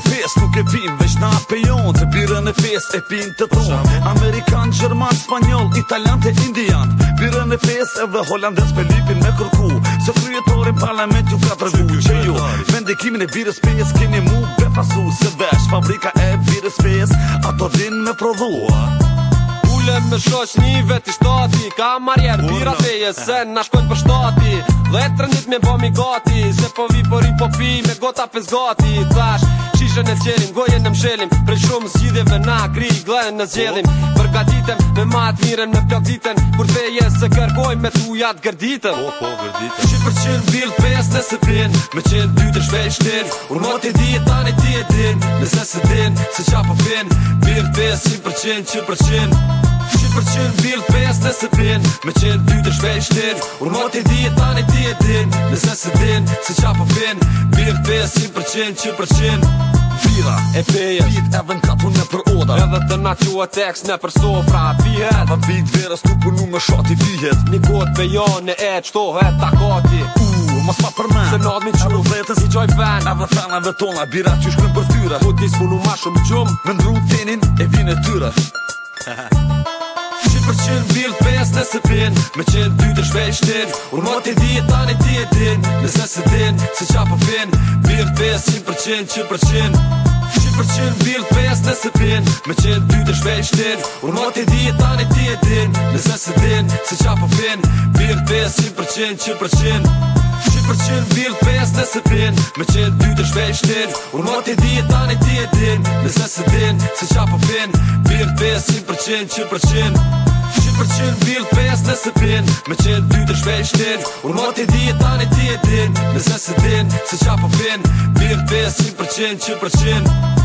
në pes Nuk e pim veç na pejon Të birë në pes e pin të ton Amerikan, Gjerman, Spanyol, Italian të Indian Birë e pes e dhe Hollandes Pe lipin me kërku Se frujetore parlament ju ka tërgu Që ju, jo. vendekimin e birës pes Kini mu pe fasu Se vesh fabrika e birës pes Ato din me prodhua Ullën me shosh një vet i shtati Ka marjer bira të jesen Na shkojnë për shtati Dhe e me bomi gati Se po vi për po i popi me gota pëzgati Tash, Kishën e qenim, gojën e mshelim Pre shumë s'gjidhjeve na kri glenë në zjedhim Përgatitem, me matë miren, me plak ditën Kur feje se kërgoj me tu gërditëm Po, po, gërditem Qitë për qenë bilë Me qenë ty të shvej shtin Unë më t'i di e tani ti e din Nëse se din, se qa po fin Bilë pes, qitë për qenë, qitë për qenë Qitë për qenë bilë Me qenë ty të shvej shtin Unë më t'i di e tani ti e din Nëse se din, se qa po fin Bilë pes, qitë për qenë, qitë për qenë bira E peje Bit edhe në ka në për oda Edhe të na qua tekst në për sofra Pihet Pa bit verës nuk punu me shoti pihet Një kod pe jone e qto e takati Mos pa për men Se nad që qëru vletës i qoj ven Edhe fena dhe tona bira që shkën për tyre Po ti s'punu ma shumë gjum Me ndru tenin e vine tyre Qipër qënë bilë pes në pin Me qënë dy të shpej shtin Unë mo t'i di tani e din Nëse se din Se qa Birë pes 100% 100% 100% birë pes nëse pin Me qenë ty të shvej shtin Unë mo t'i dhije tani ti e din Nëse se din Se qa për fin Birë 100% 100% 100% birë të pes nëse pin Me qenë ty të shvej shtin Unë mo t'i dhije tani ti e din Nëse se din, se qa fin Birë të pes 100% 100% 100% birë të Nëse se pin, me qenë ty të shvej shtin Unë mor t'i dhjet, tani t'i e din Nëse se din, se qa po pin Birë 5, 100%, 100%